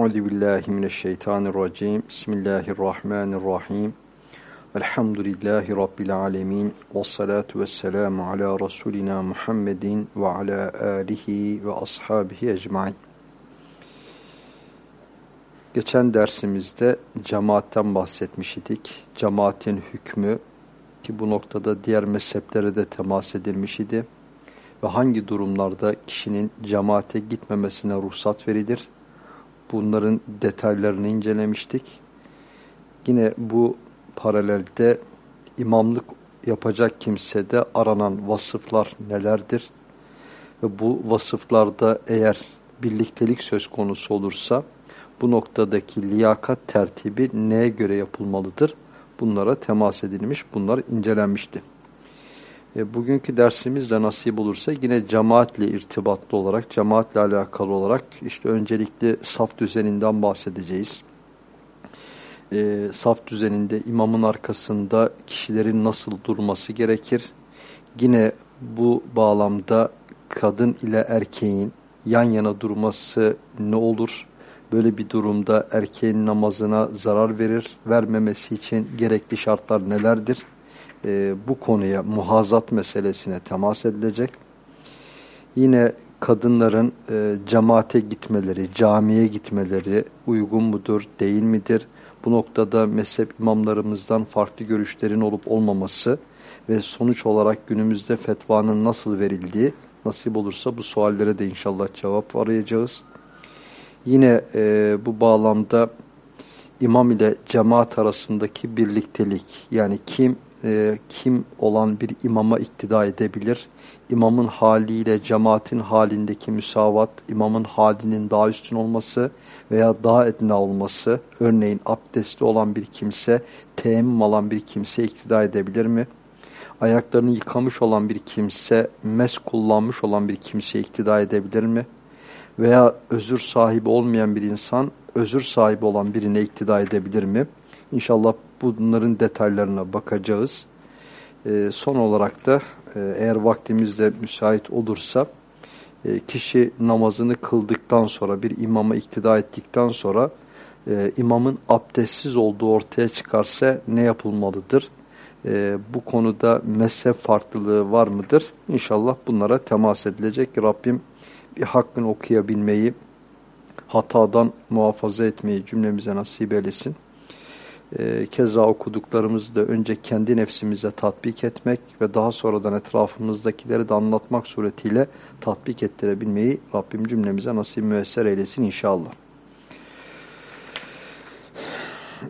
Euzu billahi mineşşeytanirracim. Bismillahirrahmanirrahim. Elhamdülillahi rabbil alamin. Ves salatu vesselamu ala rasulina Muhammedin ve ala alihi ve ashabihi ecmaîn. Geçen dersimizde cemaatten bahsetmiş idik. Cemaatin hükmü ki bu noktada diğer mezheplere de temas edilmiş idi. Ve hangi durumlarda kişinin cemaate gitmemesine ruhsat verilir? Bunların detaylarını incelemiştik. Yine bu paralelde imamlık yapacak kimsede aranan vasıflar nelerdir? Ve bu vasıflarda eğer birliktelik söz konusu olursa bu noktadaki liyakat tertibi neye göre yapılmalıdır? Bunlara temas edilmiş, bunlar incelenmişti. E, bugünkü dersimizde nasip olursa yine cemaatle irtibatlı olarak, cemaatle alakalı olarak işte öncelikle saf düzeninden bahsedeceğiz. E, saf düzeninde imamın arkasında kişilerin nasıl durması gerekir? Yine bu bağlamda kadın ile erkeğin yan yana durması ne olur? Böyle bir durumda erkeğin namazına zarar verir, vermemesi için gerekli şartlar nelerdir? E, bu konuya, muhazat meselesine temas edilecek. Yine kadınların e, cemaate gitmeleri, camiye gitmeleri uygun mudur, değil midir? Bu noktada mezhep imamlarımızdan farklı görüşlerin olup olmaması ve sonuç olarak günümüzde fetvanın nasıl verildiği nasip olursa bu suallere de inşallah cevap arayacağız. Yine e, bu bağlamda imam ile cemaat arasındaki birliktelik yani kim e, kim olan bir imama iktida edebilir? İmamın haliyle cemaatin halindeki müsavat, imamın halinin daha üstün olması veya daha edna olması, örneğin abdestli olan bir kimse, teyemmüm alan bir kimse iktida edebilir mi? Ayaklarını yıkamış olan bir kimse, mes kullanmış olan bir kimse iktida edebilir mi? Veya özür sahibi olmayan bir insan, özür sahibi olan birine iktida edebilir mi? İnşallah bunların detaylarına bakacağız. E, son olarak da e, eğer vaktimiz de müsait olursa e, kişi namazını kıldıktan sonra bir imama iktida ettikten sonra e, imamın abdestsiz olduğu ortaya çıkarsa ne yapılmalıdır? E, bu konuda mezhep farklılığı var mıdır? İnşallah bunlara temas edilecek. Rabbim bir hakkını okuyabilmeyi, hatadan muhafaza etmeyi cümlemize nasip eylesin e, keza okuduklarımızı da önce kendi nefsimize tatbik etmek ve daha sonradan etrafımızdakileri de anlatmak suretiyle tatbik ettirebilmeyi Rabbim cümlemize nasip müesser eylesin inşallah.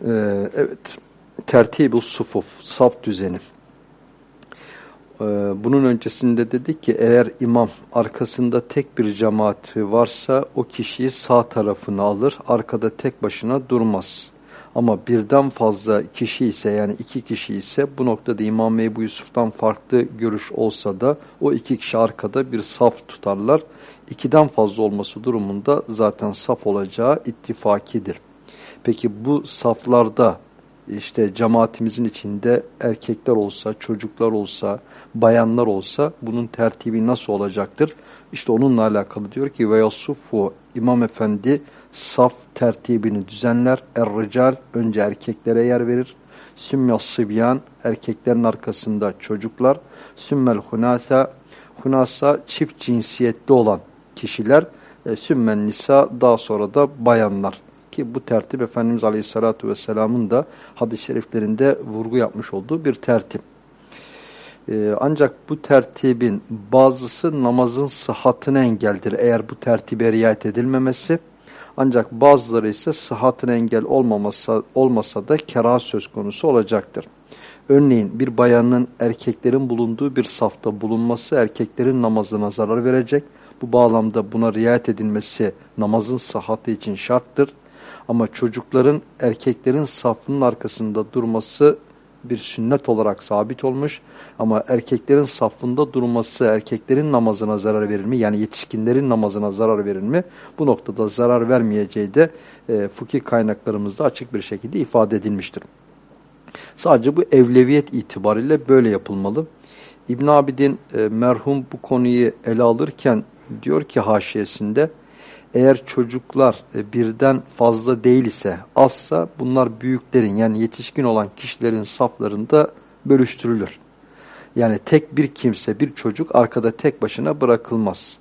Ee, evet, tertibus sufuf, saf düzeni. Ee, bunun öncesinde dedik ki eğer imam arkasında tek bir cemaati varsa o kişiyi sağ tarafına alır, arkada tek başına durmaz. Ama birden fazla kişi ise yani iki kişi ise bu noktada İmam Ebu Yusuf'tan farklı görüş olsa da o iki kişi arkada bir saf tutarlar. İkiden fazla olması durumunda zaten saf olacağı ittifakidir. Peki bu saflarda işte cemaatimizin içinde erkekler olsa, çocuklar olsa, bayanlar olsa bunun tertibi nasıl olacaktır? İşte onunla alakalı diyor ki ve yasufu İmam Efendi saf tertibini düzenler. Er-rical önce erkeklere yer verir. Sümmel sibyan erkeklerin arkasında çocuklar. Sümmel hunasa hunasa çift cinsiyetli olan kişiler. E, sümmen nisa daha sonra da bayanlar. Ki bu tertip Efendimiz Aleyhisselatü Vesselam'ın da hadis-i şeriflerinde vurgu yapmış olduğu bir tertip. Ee, ancak bu tertibin bazısı namazın sıhhatine engeldir eğer bu tertibe riayet edilmemesi. Ancak bazıları ise sıhhatine engel olmamasa, olmasa da kera söz konusu olacaktır. Örneğin bir bayanın erkeklerin bulunduğu bir safta bulunması erkeklerin namazına zarar verecek. Bu bağlamda buna riayet edilmesi namazın sıhhati için şarttır. Ama çocukların erkeklerin safının arkasında durması bir sünnet olarak sabit olmuş. Ama erkeklerin safında durması, erkeklerin namazına zarar verir mi? Yani yetişkinlerin namazına zarar verir mi? Bu noktada zarar vermeyeceği de e, fıkıh kaynaklarımızda açık bir şekilde ifade edilmiştir. Sadece bu evleviyet itibariyle böyle yapılmalı. İbn Abidin e, merhum bu konuyu ele alırken diyor ki haşiyesinde eğer çocuklar e, birden fazla değil ise azsa bunlar büyüklerin yani yetişkin olan kişilerin saflarında bölüştürülür. Yani tek bir kimse, bir çocuk arkada tek başına bırakılmaz.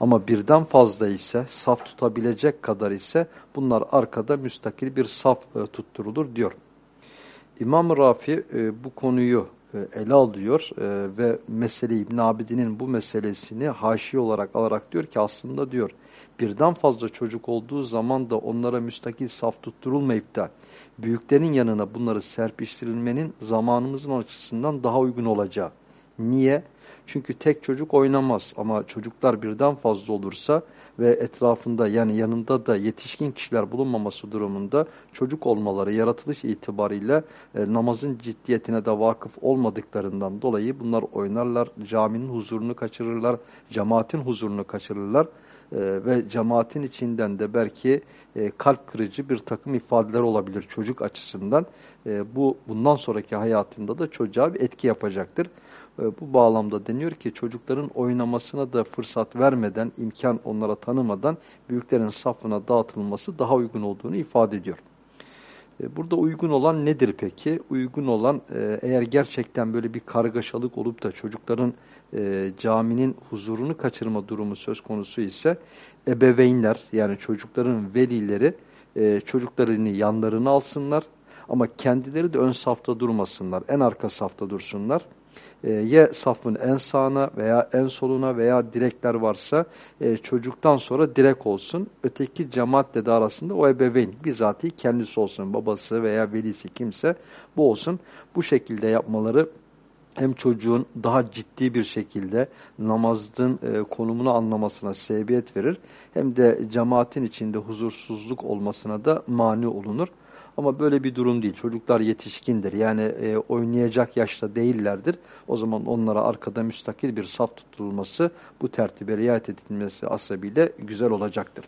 Ama birden fazla ise, saf tutabilecek kadar ise bunlar arkada müstakil bir saf e, tutturulur diyor. İmam Rafi e, bu konuyu ele alıyor ve mesele İbn Abidin'in bu meselesini haşi olarak alarak diyor ki aslında diyor birden fazla çocuk olduğu zaman da onlara müstakil saf tutturulmayıp da büyüklerin yanına bunları serpiştirilmenin zamanımızın açısından daha uygun olacağı. Niye? Çünkü tek çocuk oynamaz ama çocuklar birden fazla olursa ve etrafında yani yanında da yetişkin kişiler bulunmaması durumunda çocuk olmaları yaratılış itibariyle e, namazın ciddiyetine de vakıf olmadıklarından dolayı bunlar oynarlar, caminin huzurunu kaçırırlar, cemaatin huzurunu kaçırırlar ve cemaatin içinden de belki e, kalp kırıcı bir takım ifadeler olabilir çocuk açısından. E, bu bundan sonraki hayatında da çocuğa bir etki yapacaktır. E, bu bağlamda deniyor ki çocukların oynamasına da fırsat vermeden, imkan onlara tanımadan büyüklerin safına dağıtılması daha uygun olduğunu ifade ediyor. E, burada uygun olan nedir peki? Uygun olan e, eğer gerçekten böyle bir kargaşalık olup da çocukların caminin huzurunu kaçırma durumu söz konusu ise ebeveynler yani çocukların velileri çocuklarını yanlarına alsınlar ama kendileri de ön safta durmasınlar, en arka safta dursunlar e, ya safın en sağına veya en soluna veya direkler varsa e, çocuktan sonra direk olsun. Öteki cemaatle de arasında o ebeveyn bizatihi kendisi olsun. Babası veya velisi kimse bu olsun. Bu şekilde yapmaları hem çocuğun daha ciddi bir şekilde namazın e, konumunu anlamasına sebebiyet verir hem de cemaatin içinde huzursuzluk olmasına da mani olunur. Ama böyle bir durum değil. Çocuklar yetişkindir. Yani e, oynayacak yaşta değillerdir. O zaman onlara arkada müstakil bir saf tutulması, bu tertibe riayet edilmesi asabiyle güzel olacaktır.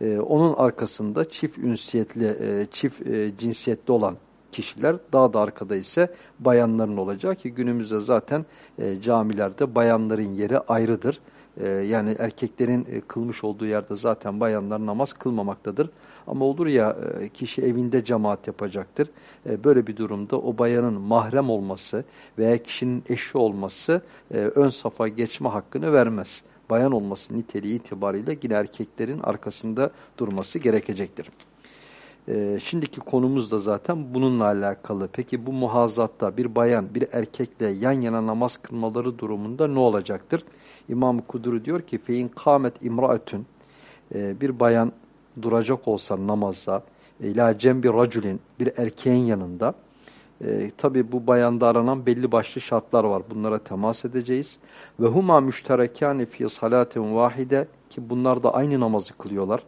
E, onun arkasında çift ünsiyetli, e, çift e, cinsiyetli olan kişiler daha da arkada ise bayanların olacağı ki günümüzde zaten e, camilerde bayanların yeri ayrıdır. E, yani erkeklerin e, kılmış olduğu yerde zaten bayanlar namaz kılmamaktadır. Ama olur ya e, kişi evinde cemaat yapacaktır. E, böyle bir durumda o bayanın mahrem olması veya kişinin eşi olması e, ön safa geçme hakkını vermez. Bayan olması niteliği itibariyle yine erkeklerin arkasında durması gerekecektir. Şimdiki konumuz da zaten bununla alakalı. Peki bu muhazatta bir bayan bir erkekle yan yana namaz kılmaları durumunda ne olacaktır? İmam Kuduri diyor ki fein kâmet imraetün bir bayan duracak olsa namazda ila cembi raculin bir erkeğin yanında e, tabi bu bayanda aranan belli başlı şartlar var. Bunlara temas edeceğiz. Ve huma müşterekâne fi salatin vahide ki bunlar da aynı namazı kılıyorlar.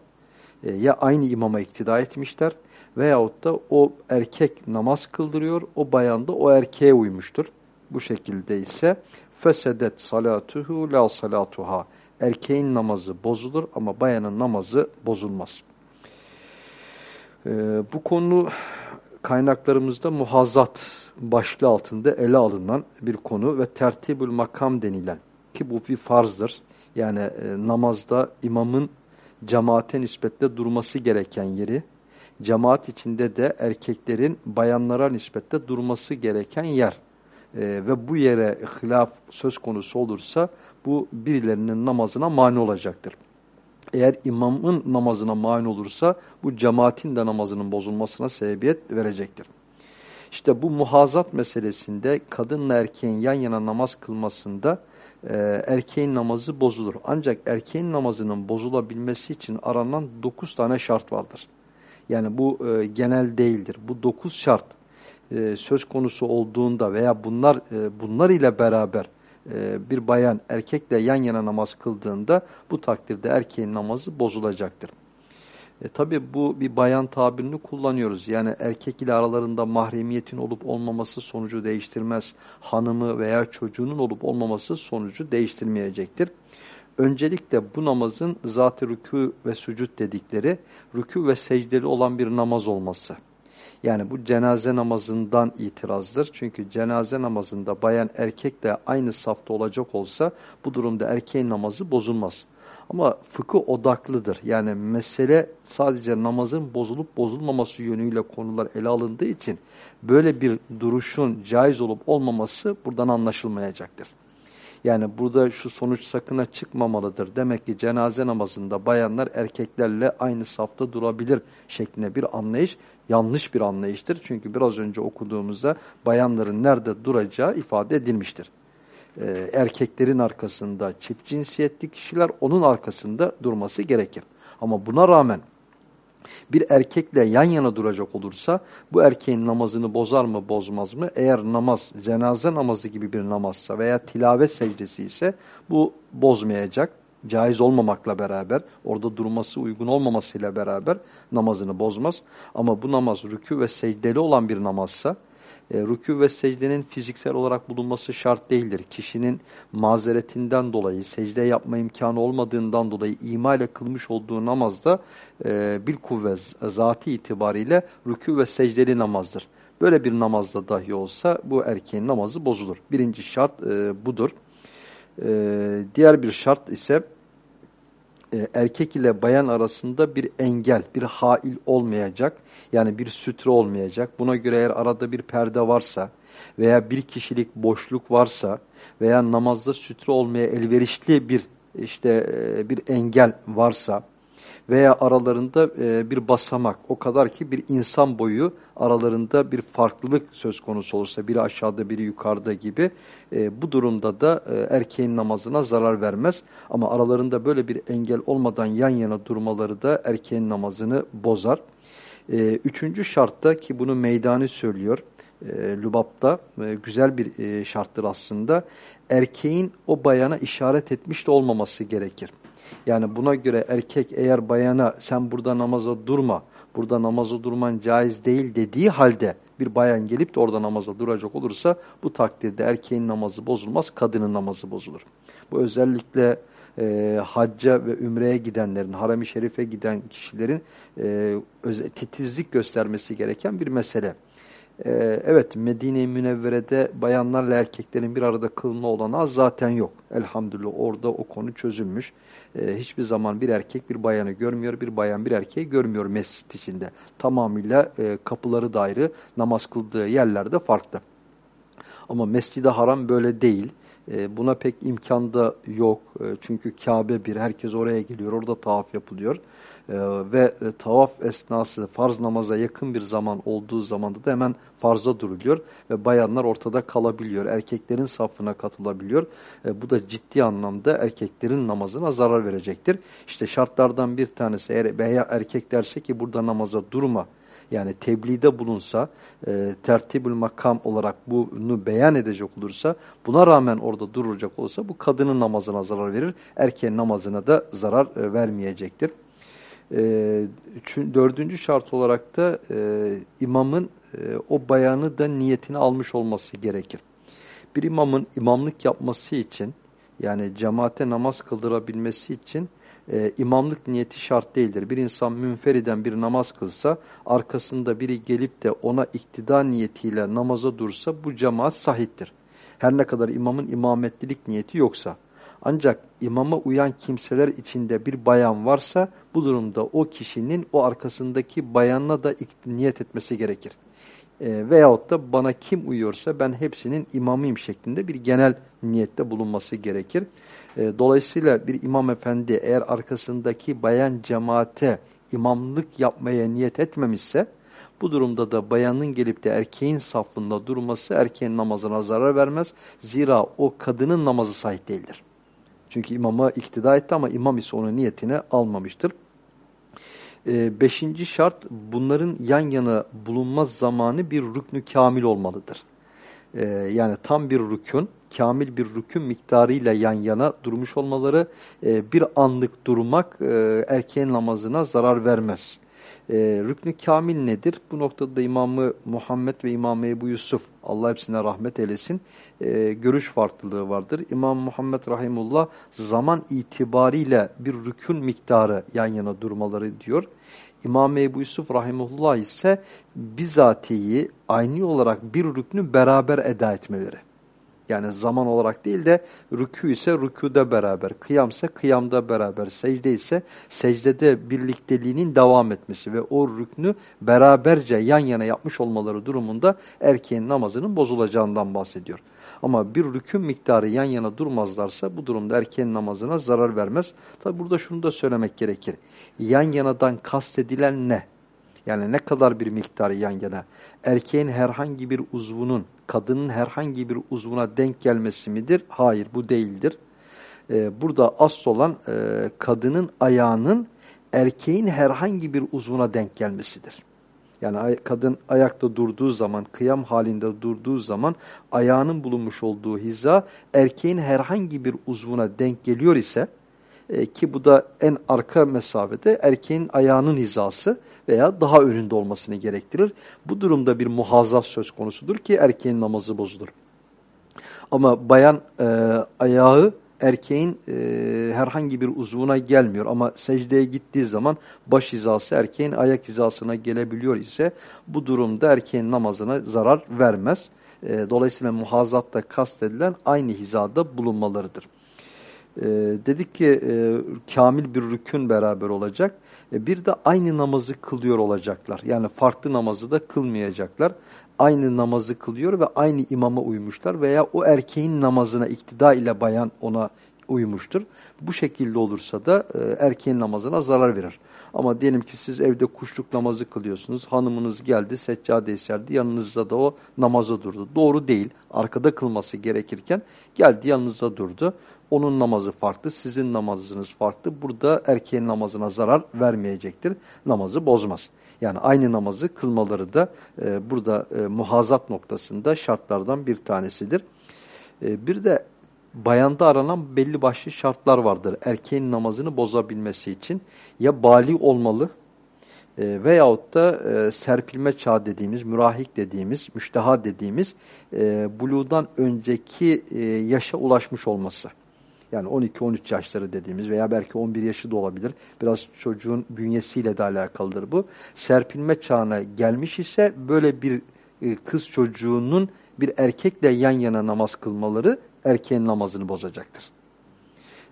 E, ya aynı imama iktida etmişler veyahut da o erkek namaz kıldırıyor, o bayan da o erkeğe uymuştur. Bu şekilde ise fesedet salatuhu la salatuha erkeğin namazı bozulur ama bayanın namazı bozulmaz. Ee, bu konu kaynaklarımızda muhazzat başlığı altında ele alınan bir konu ve tertibül makam denilen ki bu bir farzdır. Yani e, namazda imamın cemaate nispetle durması gereken yeri, cemaat içinde de erkeklerin bayanlara nispetle durması gereken yer. E, ve bu yere hilaf söz konusu olursa bu birilerinin namazına mani olacaktır. Eğer imamın namazına mani olursa bu cemaatin de namazının bozulmasına sebebiyet verecektir. İşte bu muhazat meselesinde kadınla erkeğin yan yana namaz kılmasında e, erkeğin namazı bozulur. Ancak erkeğin namazının bozulabilmesi için aranan dokuz tane şart vardır. Yani bu e, genel değildir. Bu dokuz şart e, söz konusu olduğunda veya bunlar e, bunlar ile beraber e, bir bayan erkekle yan yana namaz kıldığında bu takdirde erkeğin namazı bozulacaktır. E, Tabi bu bir bayan tabirini kullanıyoruz. Yani erkek ile aralarında mahremiyetin olup olmaması sonucu değiştirmez. Hanımı veya çocuğunun olup olmaması sonucu değiştirmeyecektir. Öncelikle bu namazın zat-ı rükû ve sücud dedikleri rükû ve secdeli olan bir namaz olması. Yani bu cenaze namazından itirazdır. Çünkü cenaze namazında bayan erkek de aynı safta olacak olsa bu durumda erkeğin namazı bozulmaz. Ama fıkıh odaklıdır. Yani mesele sadece namazın bozulup bozulmaması yönüyle konular ele alındığı için böyle bir duruşun caiz olup olmaması buradan anlaşılmayacaktır. Yani burada şu sonuç sakına çıkmamalıdır. Demek ki cenaze namazında bayanlar erkeklerle aynı safta durabilir şeklinde bir anlayış yanlış bir anlayıştır. Çünkü biraz önce okuduğumuzda bayanların nerede duracağı ifade edilmiştir. Ee, erkeklerin arkasında çift cinsiyetli kişiler onun arkasında durması gerekir. Ama buna rağmen bir erkekle yan yana duracak olursa bu erkeğin namazını bozar mı bozmaz mı? Eğer namaz cenaze namazı gibi bir namazsa veya tilavet secdesi ise bu bozmayacak. Caiz olmamakla beraber, orada durması uygun olmamasıyla beraber namazını bozmaz. Ama bu namaz rükû ve secdeli olan bir namazsa, e, rükû ve secdenin fiziksel olarak bulunması şart değildir. Kişinin mazeretinden dolayı, secde yapma imkanı olmadığından dolayı ima ile kılmış olduğu namazda e, bir kuvvet zati itibariyle rükû ve secdeli namazdır. Böyle bir namazda dahi olsa bu erkeğin namazı bozulur. Birinci şart e, budur. E, diğer bir şart ise e, erkek ile bayan arasında bir engel, bir hail olmayacak. Yani bir sütre olmayacak. Buna göre eğer arada bir perde varsa veya bir kişilik boşluk varsa veya namazda sütre olmaya elverişli bir işte e, bir engel varsa veya aralarında e, bir basamak o kadar ki bir insan boyu aralarında bir farklılık söz konusu olursa biri aşağıda biri yukarıda gibi e, bu durumda da e, erkeğin namazına zarar vermez. Ama aralarında böyle bir engel olmadan yan yana durmaları da erkeğin namazını bozar. Üçüncü şartta ki bunu meydanı söylüyor. Lübap'ta güzel bir şarttır aslında. Erkeğin o bayana işaret etmiş de olmaması gerekir. Yani buna göre erkek eğer bayana sen burada namaza durma, burada namaza durman caiz değil dediği halde bir bayan gelip de orada namaza duracak olursa bu takdirde erkeğin namazı bozulmaz, kadının namazı bozulur. Bu özellikle e, hacca ve ümreye gidenlerin, harem-i şerife giden kişilerin e, titizlik göstermesi gereken bir mesele. Ee, evet Medine-i Münevvere'de bayanlarla erkeklerin bir arada kılma olanağı zaten yok. Elhamdülillah orada o konu çözülmüş. Ee, hiçbir zaman bir erkek bir bayanı görmüyor, bir bayan bir erkeği görmüyor mescit içinde. Tamamıyla e, kapıları da ayrı, namaz kıldığı yerlerde farklı. Ama Mescid-i Haram böyle değil. E, buna pek imkan da yok. E, çünkü Kabe bir, herkes oraya geliyor, orada tavaf yapılıyor. Ee, ve e, tavaf esnası farz namaza yakın bir zaman olduğu zamanda da hemen farza duruluyor ve bayanlar ortada kalabiliyor. Erkeklerin safına katılabiliyor. E, bu da ciddi anlamda erkeklerin namazına zarar verecektir. İşte şartlardan bir tanesi eğer veya erkek ki burada namaza durma yani tebliğde bulunsa, e, tertibül makam olarak bunu beyan edecek olursa, buna rağmen orada duracak olursa bu kadının namazına zarar verir, erkeğin namazına da zarar e, vermeyecektir. E, dördüncü şart olarak da e, imamın e, o bayanı da niyetini almış olması gerekir. Bir imamın imamlık yapması için yani cemaate namaz kıldırabilmesi için e, imamlık niyeti şart değildir. Bir insan münferiden bir namaz kılsa arkasında biri gelip de ona iktida niyetiyle namaza dursa bu cemaat sahiptir. Her ne kadar imamın imametlilik niyeti yoksa. Ancak imama uyan kimseler içinde bir bayan varsa bu durumda o kişinin o arkasındaki bayanla da niyet etmesi gerekir. E, veyahut da bana kim uyuyorsa ben hepsinin imamıyım şeklinde bir genel niyette bulunması gerekir. E, dolayısıyla bir imam efendi eğer arkasındaki bayan cemaate imamlık yapmaya niyet etmemişse bu durumda da bayanın gelip de erkeğin safında durması erkeğin namazına zarar vermez. Zira o kadının namazı sahih değildir. Çünkü imama iktida etti ama imam ise onun niyetine almamıştır. E, beşinci şart bunların yan yana bulunma zamanı bir rüknü kamil olmalıdır. E, yani tam bir rükün, kamil bir rükün miktarıyla yan yana durmuş olmaları e, bir anlık durmak e, erkeğin namazına zarar vermez. E, rüknü kamil nedir? Bu noktada İmamı Muhammed ve İmam Ebu Yusuf, Allah hepsine rahmet eylesin, e, görüş farklılığı vardır. İmam Muhammed Rahimullah zaman itibariyle bir rükün miktarı yan yana durmaları diyor. İmam Ebu Yusuf Rahimullah ise bizatihi aynı olarak bir rüknü beraber eda etmeleri. Yani zaman olarak değil de rükû ise rükûda beraber, kıyam ise kıyamda beraber, secde ise secdede birlikteliğinin devam etmesi ve o rüknü beraberce yan yana yapmış olmaları durumunda erkeğin namazının bozulacağından bahsediyor. Ama bir rükün miktarı yan yana durmazlarsa bu durumda erkeğin namazına zarar vermez. Tabi burada şunu da söylemek gerekir. Yan yanadan kastedilen ne? Yani ne kadar bir miktarı yan yana? Erkeğin herhangi bir uzvunun, kadının herhangi bir uzvuna denk gelmesi midir? Hayır bu değildir. Ee, burada asıl olan e, kadının ayağının erkeğin herhangi bir uzvuna denk gelmesidir. Yani kadın ayakta durduğu zaman, kıyam halinde durduğu zaman ayağının bulunmuş olduğu hiza erkeğin herhangi bir uzvuna denk geliyor ise e, ki bu da en arka mesafede erkeğin ayağının hizası veya daha önünde olmasını gerektirir. Bu durumda bir muhazaz söz konusudur ki erkeğin namazı bozulur. Ama bayan e, ayağı erkeğin e, herhangi bir uzvuna gelmiyor ama secdeye gittiği zaman baş hizası erkeğin ayak hizasına gelebiliyor ise bu durumda erkeğin namazına zarar vermez. E, dolayısıyla muhazatta kastedilen aynı hizada bulunmalarıdır. E, dedik ki e, kamil bir rükün beraber olacak. E, bir de aynı namazı kılıyor olacaklar. Yani farklı namazı da kılmayacaklar aynı namazı kılıyor ve aynı imama uymuşlar veya o erkeğin namazına iktida ile bayan ona uymuştur. Bu şekilde olursa da e, erkeğin namazına zarar verir. Ama diyelim ki siz evde kuşluk namazı kılıyorsunuz. Hanımınız geldi, seccade serdi. Yanınızda da o namazı durdu. Doğru değil. Arkada kılması gerekirken geldi yanınızda durdu. Onun namazı farklı, sizin namazınız farklı. Burada erkeğin namazına zarar vermeyecektir. Namazı bozmaz. Yani aynı namazı kılmaları da e, burada e, muhazat noktasında şartlardan bir tanesidir. E, bir de bayanda aranan belli başlı şartlar vardır. Erkeğin namazını bozabilmesi için ya bali olmalı e, veyahut da e, serpilme çağ dediğimiz, mürahik dediğimiz, müşteha dediğimiz e, buludan önceki e, yaşa ulaşmış olması. Yani 12-13 yaşları dediğimiz veya belki 11 yaşı da olabilir. Biraz çocuğun bünyesiyle de alakalıdır bu. Serpilme çağına gelmiş ise böyle bir e, kız çocuğunun bir erkekle yan yana namaz kılmaları erkeğin namazını bozacaktır.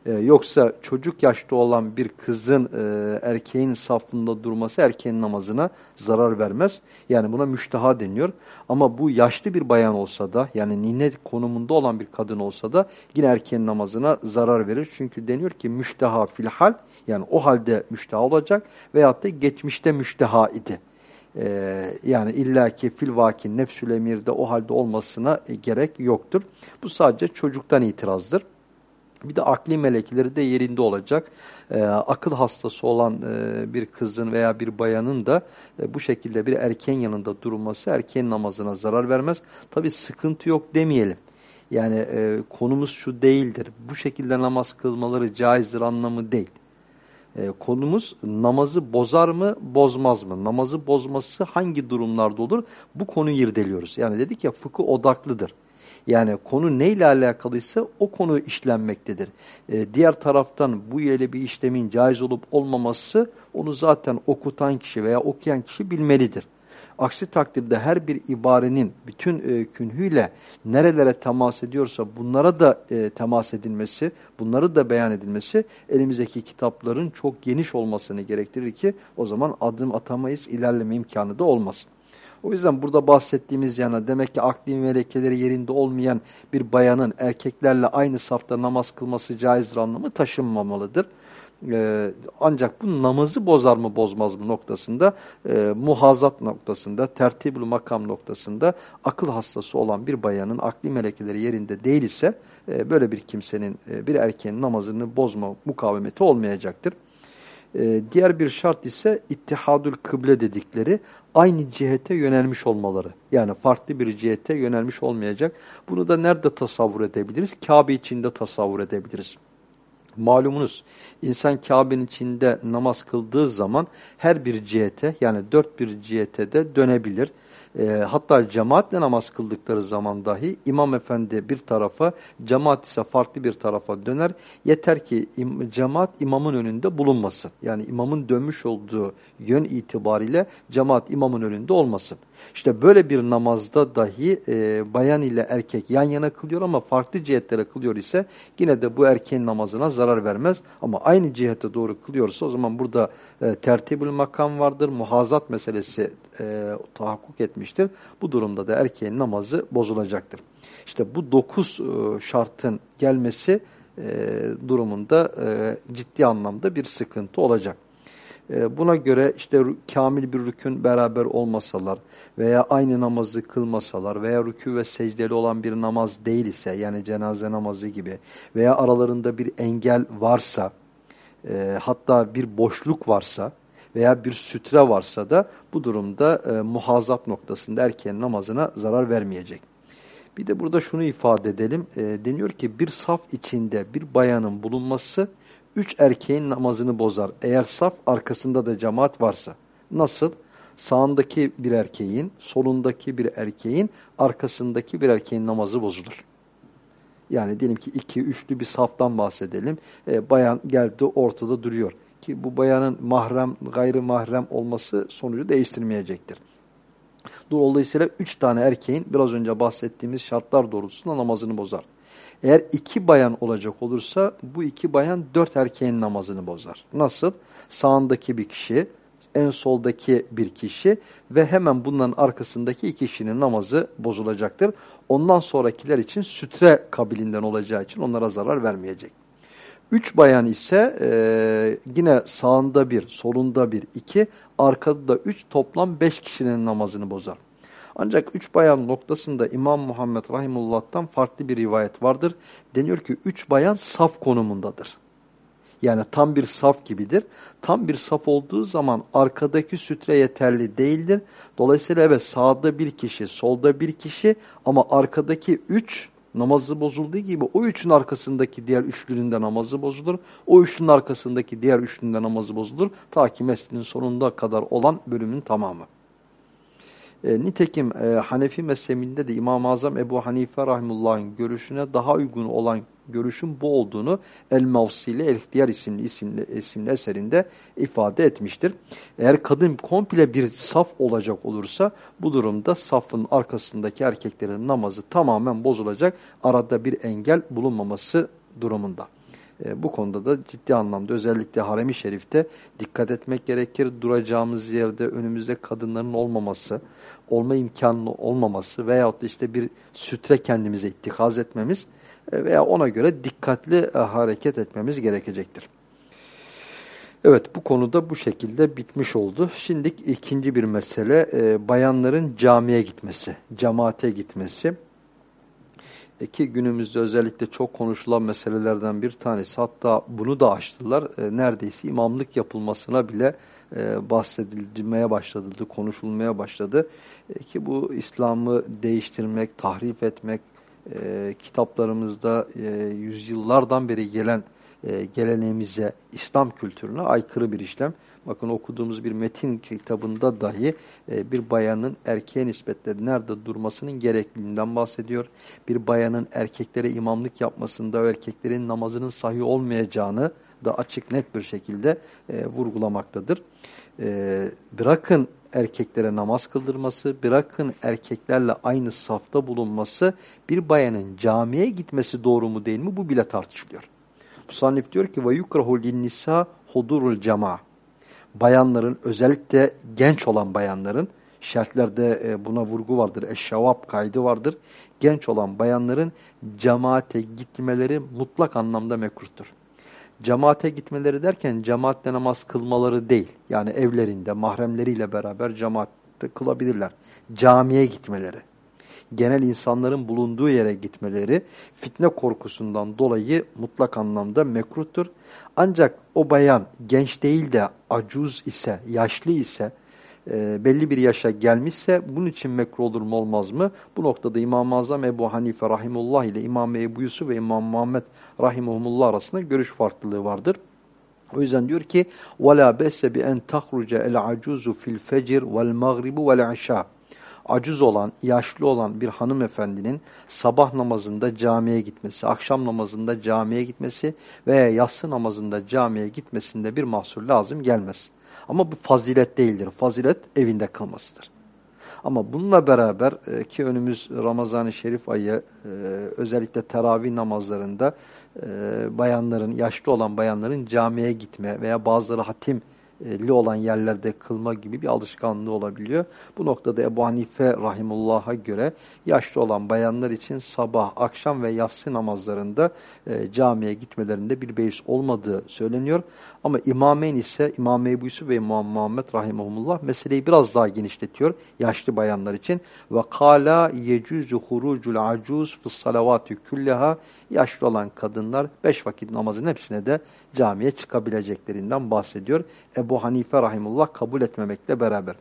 Ee, yoksa çocuk yaşta olan bir kızın e, erkeğin safında durması erkeğin namazına zarar vermez. Yani buna müşteha deniyor. Ama bu yaşlı bir bayan olsa da yani ninne konumunda olan bir kadın olsa da yine erkeğin namazına zarar verir. Çünkü deniyor ki müşteha filhal yani o halde müşteha olacak veyahut da geçmişte müşteha idi. Ee, yani illaki filvaki nefsül emirde o halde olmasına gerek yoktur. Bu sadece çocuktan itirazdır. Bir de akli melekleri de yerinde olacak. Ee, akıl hastası olan e, bir kızın veya bir bayanın da e, bu şekilde bir erkeğin yanında durulması erkeğin namazına zarar vermez. Tabi sıkıntı yok demeyelim. Yani e, konumuz şu değildir. Bu şekilde namaz kılmaları caizdir anlamı değil. E, konumuz namazı bozar mı, bozmaz mı? Namazı bozması hangi durumlarda olur? Bu konuyu irdeliyoruz. Yani dedik ya fıkıh odaklıdır. Yani konu neyle alakalıysa o konu işlenmektedir. E, diğer taraftan bu yöyle bir işlemin caiz olup olmaması onu zaten okutan kişi veya okuyan kişi bilmelidir. Aksi takdirde her bir ibarenin bütün e, künhüyle nerelere temas ediyorsa bunlara da e, temas edilmesi, bunları da beyan edilmesi elimizdeki kitapların çok geniş olmasını gerektirir ki o zaman adım atamayız, ilerleme imkanı da olmasın. O yüzden burada bahsettiğimiz yana demek ki akli melekeleri yerinde olmayan bir bayanın erkeklerle aynı safta namaz kılması caizdir anlamı taşınmamalıdır. Ee, ancak bu namazı bozar mı bozmaz mı noktasında e, muhazat noktasında tertibül makam noktasında akıl hastası olan bir bayanın akli melekeleri yerinde değil ise e, böyle bir kimsenin e, bir erkeğin namazını bozma mukavemeti olmayacaktır. E, diğer bir şart ise ittihadül kıble dedikleri aynı cihete yönelmiş olmaları. Yani farklı bir cihete yönelmiş olmayacak. Bunu da nerede tasavvur edebiliriz? Kabe içinde tasavvur edebiliriz. Malumunuz insan Kabe'nin içinde namaz kıldığı zaman her bir cihete yani dört bir cihete de dönebilir. E, hatta cemaatle namaz kıldıkları zaman dahi imam efendi bir tarafa, cemaat ise farklı bir tarafa döner. Yeter ki im, cemaat imamın önünde bulunmasın. Yani imamın dönmüş olduğu yön itibariyle cemaat imamın önünde olmasın. İşte böyle bir namazda dahi e, bayan ile erkek yan yana kılıyor ama farklı cihetlere kılıyor ise yine de bu erkeğin namazına zarar vermez. Ama aynı cihete doğru kılıyorsa o zaman burada e, tertibül makam vardır, muhazat meselesi e, tahakkuk etmiştir. Bu durumda da erkeğin namazı bozulacaktır. İşte bu dokuz e, şartın gelmesi e, durumunda e, ciddi anlamda bir sıkıntı olacak. E, buna göre işte kamil bir rükün beraber olmasalar veya aynı namazı kılmasalar veya rükû ve secdeli olan bir namaz değil ise yani cenaze namazı gibi veya aralarında bir engel varsa e, hatta bir boşluk varsa veya bir sütre varsa da bu durumda e, muhazap noktasında erkeğin namazına zarar vermeyecek. Bir de burada şunu ifade edelim. E, deniyor ki bir saf içinde bir bayanın bulunması üç erkeğin namazını bozar. Eğer saf arkasında da cemaat varsa. Nasıl? Sağındaki bir erkeğin, solundaki bir erkeğin, arkasındaki bir erkeğin namazı bozulur. Yani diyelim ki iki, üçlü bir saftan bahsedelim. E, bayan geldi ortada duruyor. Ki bu bayanın mahrem, gayrı mahrem olması sonucu değiştirmeyecektir. Dolayısıyla üç tane erkeğin biraz önce bahsettiğimiz şartlar doğrultusunda namazını bozar. Eğer iki bayan olacak olursa bu iki bayan dört erkeğin namazını bozar. Nasıl? Sağındaki bir kişi, en soldaki bir kişi ve hemen bunların arkasındaki iki kişinin namazı bozulacaktır. Ondan sonrakiler için sütre kabilinden olacağı için onlara zarar vermeyecek. Üç bayan ise e, yine sağında bir, solunda bir, iki, arkada da üç, toplam beş kişinin namazını bozar. Ancak üç bayan noktasında İmam Muhammed Rahimullah'tan farklı bir rivayet vardır. Deniyor ki üç bayan saf konumundadır. Yani tam bir saf gibidir. Tam bir saf olduğu zaman arkadaki sütre yeterli değildir. Dolayısıyla evet sağda bir kişi, solda bir kişi ama arkadaki üç namazı bozulduğu gibi o üçün arkasındaki diğer üçlünün de namazı bozulur. O üçlünün arkasındaki diğer üçlünün de namazı bozulur. Ta ki sonunda kadar olan bölümün tamamı. E, nitekim e, Hanefi mezhebinde de İmam-ı Azam Ebu Hanife Rahimullah'ın görüşüne daha uygun olan görüşün bu olduğunu El-Mavsili El-İhtiyar isimli, isimli, isimli eserinde ifade etmiştir. Eğer kadın komple bir saf olacak olursa bu durumda safın arkasındaki erkeklerin namazı tamamen bozulacak. Arada bir engel bulunmaması durumunda. E, bu konuda da ciddi anlamda özellikle harem-i şerifte dikkat etmek gerekir. Duracağımız yerde önümüzde kadınların olmaması, olma imkanı olmaması veyahut da işte bir sütre kendimize ittikaz etmemiz e, veya ona göre dikkatli e, hareket etmemiz gerekecektir. Evet bu konuda bu şekilde bitmiş oldu. Şimdi ikinci bir mesele e, bayanların camiye gitmesi, cemaate gitmesi. Ki günümüzde özellikle çok konuşulan meselelerden bir tanesi. Hatta bunu da açtılar. E, neredeyse imamlık yapılmasına bile e, bahsedilmeye başladı, konuşulmaya başladı. E, ki bu İslam'ı değiştirmek, tahrif etmek, kitaplarımızda e, yüzyıllardan beri gelen geleneğimize, İslam kültürüne aykırı bir işlem. Bakın okuduğumuz bir metin kitabında dahi e, bir bayanın erkeğe nispetle nerede durmasının gerekliliğinden bahsediyor. Bir bayanın erkeklere imamlık yapmasında erkeklerin namazının sahih olmayacağını da açık net bir şekilde e, vurgulamaktadır. E, bırakın erkeklere namaz kıldırması, bırakın erkeklerle aynı safta bulunması, bir bayanın camiye gitmesi doğru mu değil mi bu bile tartışılıyor. Musannif diyor ki ve yukrahu linnisa hudurul cema. Bayanların özellikle genç olan bayanların şartlarda e, buna vurgu vardır. Eşşavab kaydı vardır. Genç olan bayanların cemaate gitmeleri mutlak anlamda mekruhtur. Cemaate gitmeleri derken cemaatle namaz kılmaları değil. Yani evlerinde mahremleriyle beraber cemaatte kılabilirler. Camiye gitmeleri genel insanların bulunduğu yere gitmeleri fitne korkusundan dolayı mutlak anlamda mekruhtur. Ancak o bayan genç değil de acuz ise, yaşlı ise, e, belli bir yaşa gelmişse bunun için mekruh olur mu olmaz mı? Bu noktada İmam-ı Azam Ebu Hanife Rahimullah ile İmam Ebu Yusuf ve İmam Muhammed Rahimullah arasında görüş farklılığı vardır. O yüzden diyor ki وَلَا بَسَّ بِاَنْ تَخْرُجَ الْعَجُوزُ فِي الْفَجِرِ وَالْمَغْرِبُ وَالْعَشَاءِ acuz olan, yaşlı olan bir hanımefendinin sabah namazında camiye gitmesi, akşam namazında camiye gitmesi veya yatsı namazında camiye gitmesinde bir mahsur lazım gelmez. Ama bu fazilet değildir. Fazilet evinde kılmasıdır. Ama bununla beraber e, ki önümüz Ramazan-ı Şerif ayı e, özellikle teravih namazlarında e, bayanların, yaşlı olan bayanların camiye gitme veya bazıları hatim li olan yerlerde kılma gibi bir alışkanlığı olabiliyor. Bu noktada Ebu Hanife rahimullah'a göre yaşlı olan bayanlar için sabah, akşam ve yatsı namazlarında e, camiye gitmelerinde bir beis olmadığı söyleniyor. Ama İmameyn ise İmam Ebu Yusuf ve İmam Muhammed rahimahumullah meseleyi biraz daha genişletiyor yaşlı bayanlar için. Ve kâlâ yecûzü hurucul acûz fıs salavatü külleha yaşlı olan kadınlar beş vakit namazın hepsine de camiye çıkabileceklerinden bahsediyor. Ebu Hanife rahimullah kabul etmemekle beraber.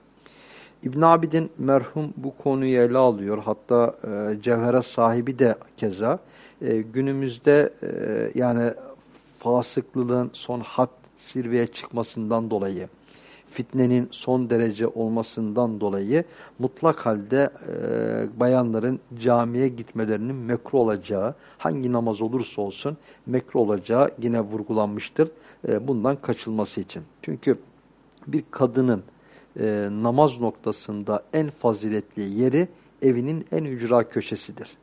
İbn Abidin merhum bu konuyu ele alıyor. Hatta e, cevhere sahibi de keza. E, günümüzde e, yani fasıklılığın son hat zirveye çıkmasından dolayı, fitnenin son derece olmasından dolayı mutlak halde e, bayanların camiye gitmelerinin mekruh olacağı, hangi namaz olursa olsun mekruh olacağı yine vurgulanmıştır e, bundan kaçılması için. Çünkü bir kadının e, namaz noktasında en faziletli yeri evinin en ücra köşesidir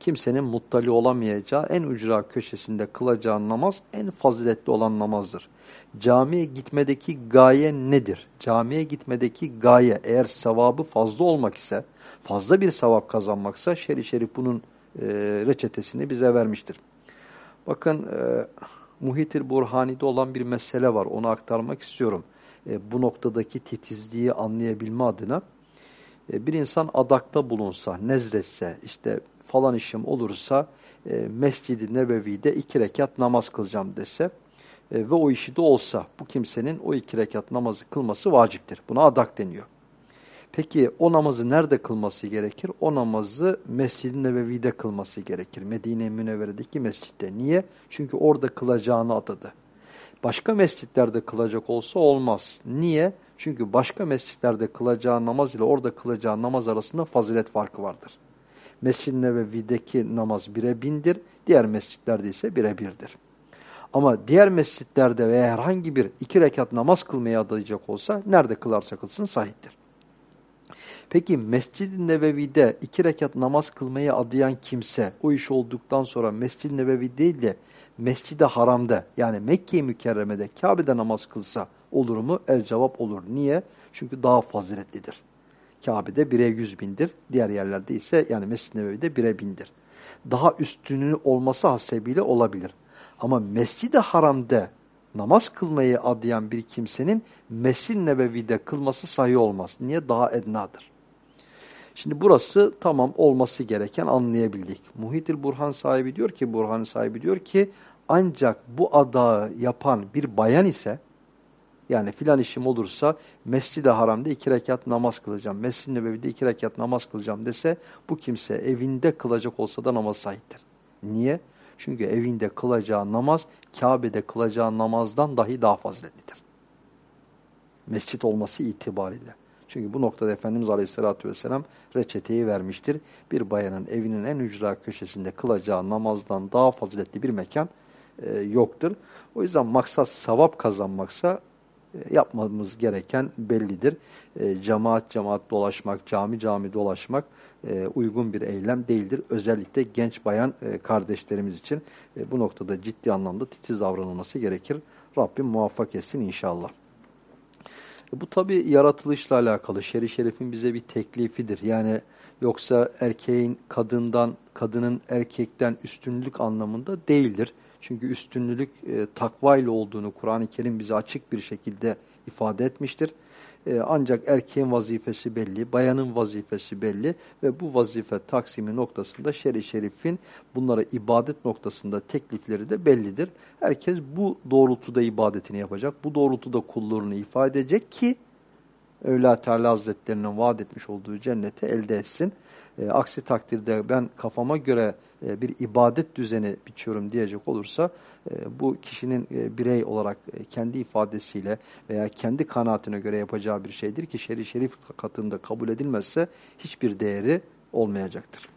kimsenin muttali olamayacağı en ücra köşesinde kılacağı namaz en faziletli olan namazdır. Camiye gitmedeki gaye nedir? Camiye gitmedeki gaye eğer sevabı fazla olmak ise, fazla bir sevap kazanmaksa şerif şerif bunun e, reçetesini bize vermiştir. Bakın e, Muhitir Burhani'de olan bir mesele var. Onu aktarmak istiyorum. E, bu noktadaki titizliği anlayabilme adına e, bir insan adakta bulunsa, nezletse, işte falan işim olursa e, Mescid-i Nebevi'de iki rekat namaz kılacağım dese e, ve o işi de olsa bu kimsenin o iki rekat namazı kılması vaciptir. Buna adak deniyor. Peki o namazı nerede kılması gerekir? O namazı Mescid-i Nebevi'de kılması gerekir. Medine-i Münevvere'deki mescitte. Niye? Çünkü orada kılacağını adadı. Başka mescitlerde kılacak olsa olmaz. Niye? Çünkü başka mescitlerde kılacağı namaz ile orada kılacağı namaz arasında fazilet farkı vardır. Mescid-i Nebevi'deki namaz bire bindir, diğer mescitlerde ise bire birdir. Ama diğer mescitlerde veya herhangi bir iki rekat namaz kılmaya adayacak olsa nerede kılarsa kılsın sahiptir. Peki Mescid-i Nebevi'de iki rekat namaz kılmaya adayan kimse o iş olduktan sonra Mescid-i Nebevi değil de Mescid-i Haram'da yani Mekke-i Mükerreme'de Kabe'de namaz kılsa olur mu? El cevap olur. Niye? Çünkü daha faziletlidir. Kabe'de 1'e 100 bindir. Diğer yerlerde ise yani Mescid-i Nebevi'de 1'e bindir. Daha üstünlüğü olması hasebiyle olabilir. Ama Mescid-i Haram'da namaz kılmayı adayan bir kimsenin Mescid-i Nebevi'de kılması sahih olmaz. Niye? Daha ednadır. Şimdi burası tamam olması gereken anlayabildik. Muhitil Burhan sahibi diyor ki, Burhan sahibi diyor ki ancak bu adağı yapan bir bayan ise yani filan işim olursa Mescid-i Haram'da iki rekat namaz kılacağım, Mescid-i Nebevi'de iki rekat namaz kılacağım dese bu kimse evinde kılacak olsa da namaz sahiptir. Niye? Çünkü evinde kılacağı namaz Kabe'de kılacağı namazdan dahi daha faziletlidir. Mescit olması itibariyle. Çünkü bu noktada Efendimiz Aleyhisselatü Vesselam reçeteyi vermiştir. Bir bayanın evinin en ücra köşesinde kılacağı namazdan daha faziletli bir mekan e, yoktur. O yüzden maksat sevap kazanmaksa yapmamız gereken bellidir. E, cemaat cemaat dolaşmak, cami cami dolaşmak e, uygun bir eylem değildir. Özellikle genç bayan e, kardeşlerimiz için e, bu noktada ciddi anlamda titiz davranılması gerekir. Rabbim muvaffak etsin inşallah. E, bu tabi yaratılışla alakalı. Şer-i Şerif'in bize bir teklifidir. Yani yoksa erkeğin kadından, kadının erkekten üstünlük anlamında değildir. Çünkü üstünlülük e, takva ile olduğunu Kur'an-ı Kerim bize açık bir şekilde ifade etmiştir. E, ancak erkeğin vazifesi belli, bayanın vazifesi belli ve bu vazife taksimi noktasında şer-i şerifin bunlara ibadet noktasında teklifleri de bellidir. Herkes bu doğrultuda ibadetini yapacak, bu doğrultuda kulluğunu ifade edecek ki Evliya Teala Hazretlerinin vaat etmiş olduğu cenneti elde etsin. E, aksi takdirde ben kafama göre e, bir ibadet düzeni biçiyorum diyecek olursa e, bu kişinin e, birey olarak kendi ifadesiyle veya kendi kanaatine göre yapacağı bir şeydir ki şer'i şerif katında kabul edilmezse hiçbir değeri olmayacaktır.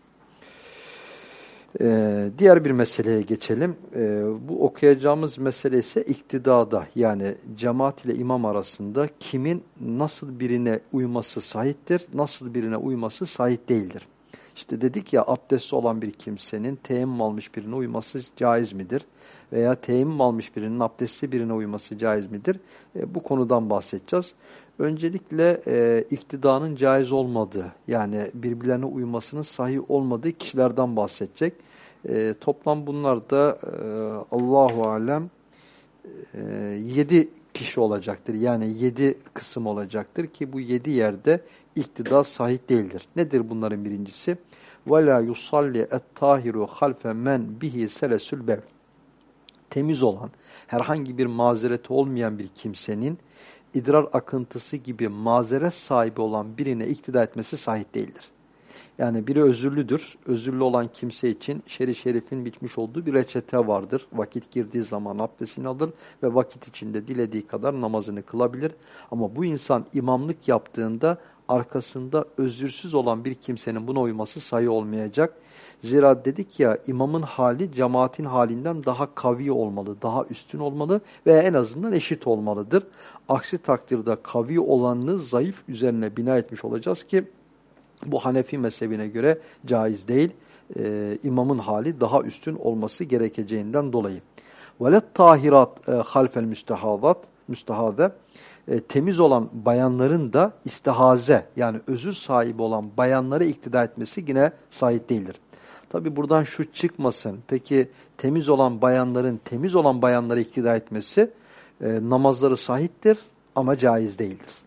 Ee, diğer bir meseleye geçelim. Ee, bu okuyacağımız mesele ise iktidada yani cemaat ile imam arasında kimin nasıl birine uyması sahiptir, nasıl birine uyması sahip değildir. İşte dedik ya abdesti olan bir kimsenin teyemmüm almış birine uyması caiz midir? Veya teyemmüm almış birinin abdestli birine uyması caiz midir? E, bu konudan bahsedeceğiz. Öncelikle e, iktidanın caiz olmadığı yani birbirlerine uymasının sahih olmadığı kişilerden bahsedecek. E, toplam bunlar da e, Allahu Alem e, yedi kişi olacaktır. Yani yedi kısım olacaktır ki bu yedi yerde iktidar sahih değildir. Nedir bunların birincisi? وَلَا يُصَلِّ اَتْتَاهِرُ خَلْفَ مَنْ بِهِ سَلَسُ الْبَوْ Temiz olan, herhangi bir mazereti olmayan bir kimsenin idrar akıntısı gibi mazeret sahibi olan birine iktida etmesi sahih değildir. Yani biri özürlüdür. Özürlü olan kimse için şerif şerifin biçmiş olduğu bir reçete vardır. Vakit girdiği zaman abdestini alır ve vakit içinde dilediği kadar namazını kılabilir. Ama bu insan imamlık yaptığında arkasında özürsüz olan bir kimsenin buna uyması sayı olmayacak. Zira dedik ya imamın hali cemaatin halinden daha kavi olmalı, daha üstün olmalı veya en azından eşit olmalıdır. Aksi takdirde kavi olanını zayıf üzerine bina etmiş olacağız ki bu Hanefi mezhebine göre caiz değil. Ee, imamın hali daha üstün olması gerekeceğinden dolayı. Velet tahirat e, halfel müstehadat, müstehade e, temiz olan bayanların da istihaze yani özür sahibi olan bayanları iktida etmesi yine sahip değildir. Tabi buradan şu çıkmasın. Peki temiz olan bayanların temiz olan bayanları iktida etmesi e, namazları sahiptir ama caiz değildir.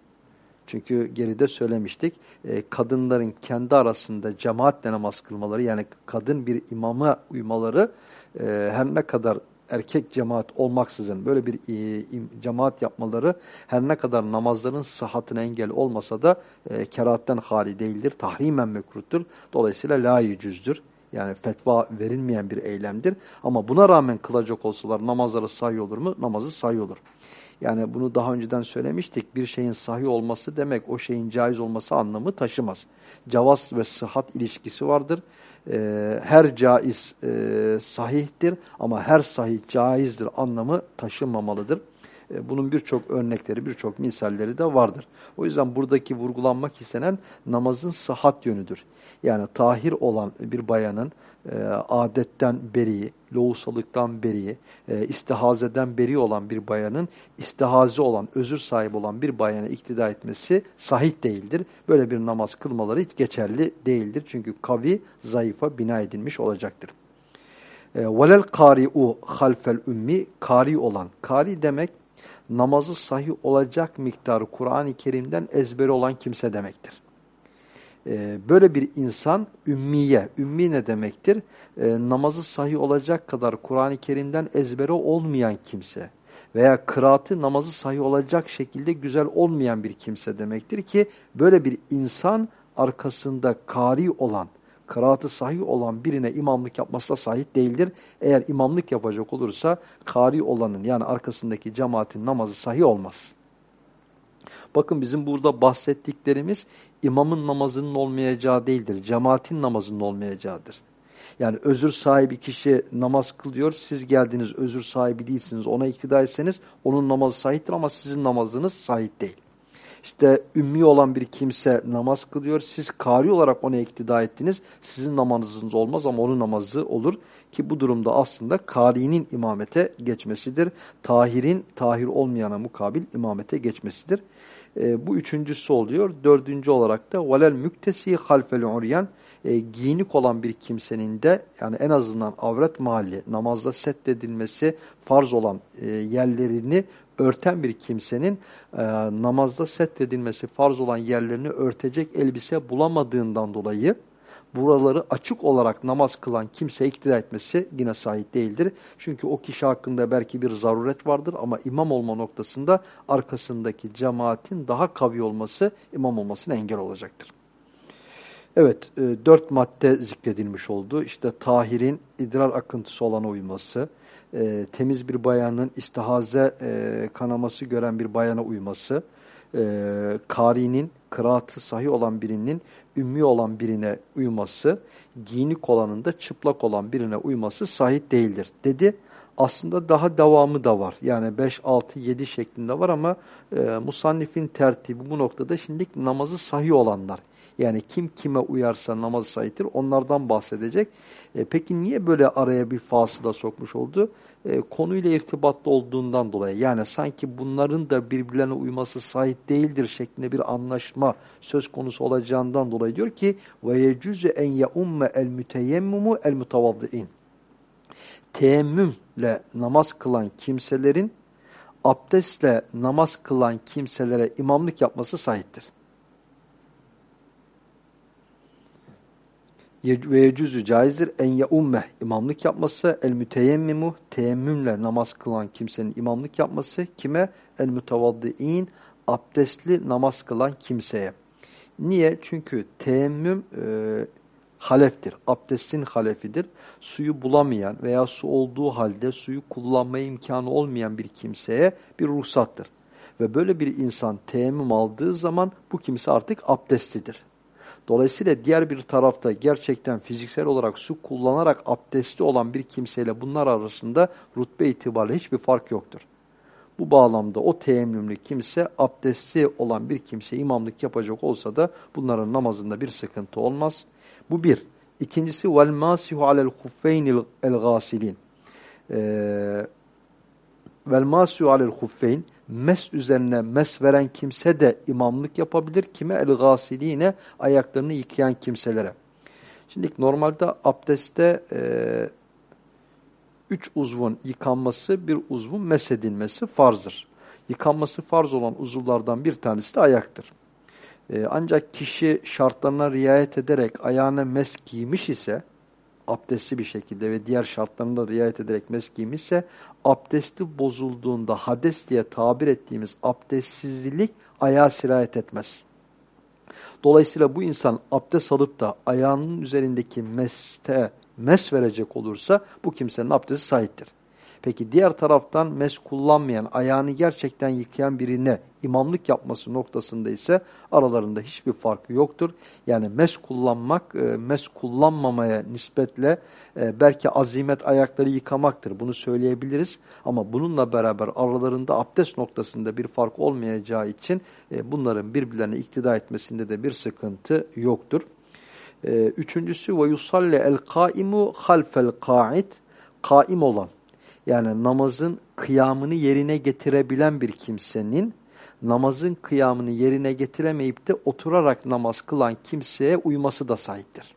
Çünkü geride söylemiştik e, kadınların kendi arasında cemaatle namaz kılmaları yani kadın bir imama uymaları e, her ne kadar erkek cemaat olmaksızın böyle bir e, cemaat yapmaları her ne kadar namazların sıhhatine engel olmasa da e, kerahatten hali değildir. Tahrimen mekruhtur. Dolayısıyla la yücüzdür. Yani fetva verilmeyen bir eylemdir. Ama buna rağmen kılacak olsalar namazları sayı olur mu? Namazı sayı olur. Yani bunu daha önceden söylemiştik. Bir şeyin sahih olması demek o şeyin caiz olması anlamı taşımaz. Cavaz ve sıhhat ilişkisi vardır. Ee, her caiz e, sahihtir ama her sahih caizdir anlamı taşınmamalıdır. Ee, bunun birçok örnekleri, birçok misalleri de vardır. O yüzden buradaki vurgulanmak istenen namazın sıhhat yönüdür. Yani tahir olan bir bayanın e, adetten beri, loğusalıktan beri, e, istihazeden beri olan bir bayanın istihaze olan, özür sahibi olan bir bayana iktida etmesi sahih değildir. Böyle bir namaz kılmaları hiç geçerli değildir. Çünkü kavi zayıfa bina edilmiş olacaktır. E, Velel kari'u halfel ümmi, kari olan. Kari demek namazı sahih olacak miktarı Kur'an-ı Kerim'den ezberi olan kimse demektir. Ee, böyle bir insan ümmiye, ümmi ne demektir? Ee, namazı sahih olacak kadar Kur'an-ı Kerim'den ezbere olmayan kimse veya kıraatı namazı sahih olacak şekilde güzel olmayan bir kimse demektir ki böyle bir insan arkasında kari olan, kıraatı sahih olan birine imamlık yapması da sahih değildir. Eğer imamlık yapacak olursa kari olanın yani arkasındaki cemaatin namazı sahih olmaz. Bakın bizim burada bahsettiklerimiz imamın namazının olmayacağı değildir. Cemaatin namazının olmayacağıdır. Yani özür sahibi kişi namaz kılıyor. Siz geldiniz özür sahibi değilsiniz. Ona iktida onun namazı sahiptir ama sizin namazınız sahip değil. İşte ümmi olan bir kimse namaz kılıyor. Siz kari olarak ona iktida ettiniz. Sizin namazınız olmaz ama onun namazı olur. Ki bu durumda aslında karinin imamete geçmesidir. Tahirin tahir olmayana mukabil imamete geçmesidir. E, bu üçüncüsü oluyor. Dördüncü olarak da velel müktesi halfel uryan e, giyinik olan bir kimsenin de yani en azından avret mahalli namazda seddedilmesi farz olan e, yerlerini örten bir kimsenin e, namazda seddedilmesi farz olan yerlerini örtecek elbise bulamadığından dolayı buraları açık olarak namaz kılan kimse iktidar etmesi yine sahip değildir. Çünkü o kişi hakkında belki bir zaruret vardır ama imam olma noktasında arkasındaki cemaatin daha kavi olması imam olmasına engel olacaktır. Evet, e, dört madde zikredilmiş oldu. İşte tahirin idrar akıntısı olana uyması, e, temiz bir bayanın istihaze e, kanaması gören bir bayana uyması, e, karinin, kıraatı sahih olan birinin ümmi olan birine uyması, giyinik olanın da çıplak olan birine uyması sahih değildir dedi. Aslında daha devamı da var. Yani 5, 6, 7 şeklinde var ama e, musannifin tertibi bu noktada şimdilik namazı sahih olanlar. Yani kim kime uyarsa namazı sahiptir onlardan bahsedecek. E, peki niye böyle araya bir fasıla sokmuş oldu? E, konuyla irtibatlı olduğundan dolayı. Yani sanki bunların da birbirlerine uyması sahip değildir şeklinde bir anlaşma söz konusu olacağından dolayı diyor ki yaumme el müteyemmumu el mutavaddiin. Teemmümle namaz kılan kimselerin abdestle namaz kılan kimselere imamlık yapması sahiptir. Ve yecüzü caizdir en yaummeh imamlık yapması el müteyemmimu teyemmümle namaz kılan kimsenin imamlık yapması kime el mütevaddiin abdestli namaz kılan kimseye. Niye? Çünkü teyemmüm e, haleftir. Abdestin halefidir. Suyu bulamayan veya su olduğu halde suyu kullanmaya imkanı olmayan bir kimseye bir ruhsattır. Ve böyle bir insan teyemmüm aldığı zaman bu kimse artık abdestlidir. Dolayısıyla diğer bir tarafta gerçekten fiziksel olarak su kullanarak abdestli olan bir kimseyle bunlar arasında rutbe itibariyle hiçbir fark yoktur. Bu bağlamda o teyemmümlü kimse abdestli olan bir kimse imamlık yapacak olsa da bunların namazında bir sıkıntı olmaz. Bu bir. İkincisi vel masihu alel huffeynil el gasilin. Vel masihu alel huffeyn mes üzerine mes veren kimse de imamlık yapabilir. Kime? El-gasiline ayaklarını yıkayan kimselere. Şimdi normalde abdestte e, üç uzvun yıkanması, bir uzvun mesedilmesi farzdır. Yıkanması farz olan uzuvlardan bir tanesi de ayaktır. E, ancak kişi şartlarına riayet ederek ayağına mes giymiş ise, abdestli bir şekilde ve diğer şartlarına riayet ederek mes abdesti bozulduğunda hades diye tabir ettiğimiz abdestsizlik ayağa sirayet etmez. Dolayısıyla bu insan abdest alıp da ayağının üzerindeki meste mes verecek olursa bu kimsenin abdesti sahiptir. Peki diğer taraftan mes kullanmayan, ayağını gerçekten yıkayan birine imamlık yapması noktasında ise aralarında hiçbir fark yoktur. Yani mes kullanmak, e, mes kullanmamaya nispetle e, belki azimet ayakları yıkamaktır. Bunu söyleyebiliriz. Ama bununla beraber aralarında abdest noktasında bir fark olmayacağı için e, bunların birbirlerine iktida etmesinde de bir sıkıntı yoktur. Üçüncüsü ve yusalle el kaimu halfel kaid kaim olan yani namazın kıyamını yerine getirebilen bir kimsenin namazın kıyamını yerine getiremeyip de oturarak namaz kılan kimseye uyması da sahiptir.